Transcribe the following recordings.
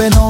fenómeno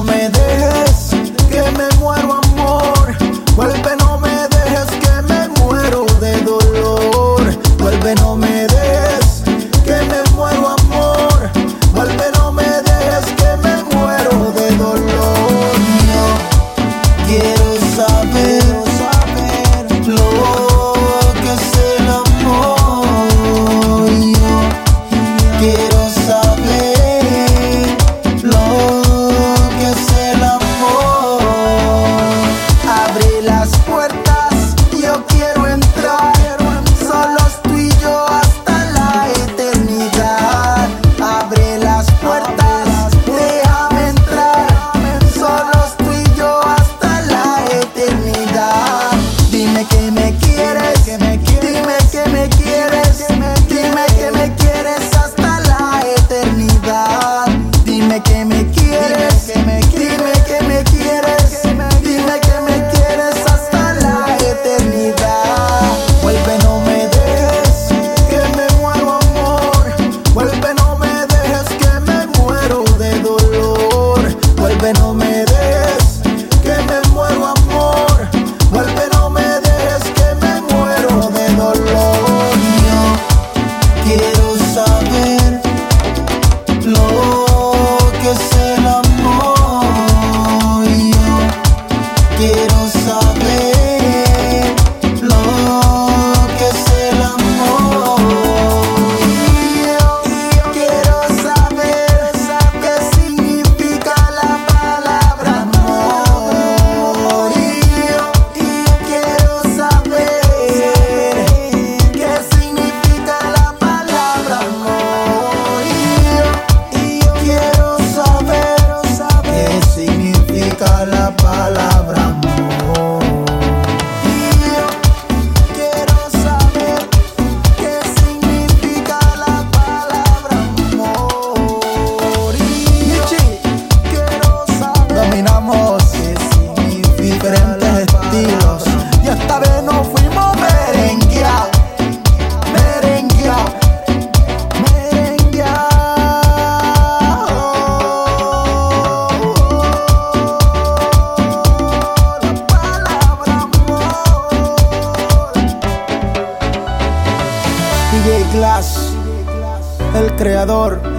El creador.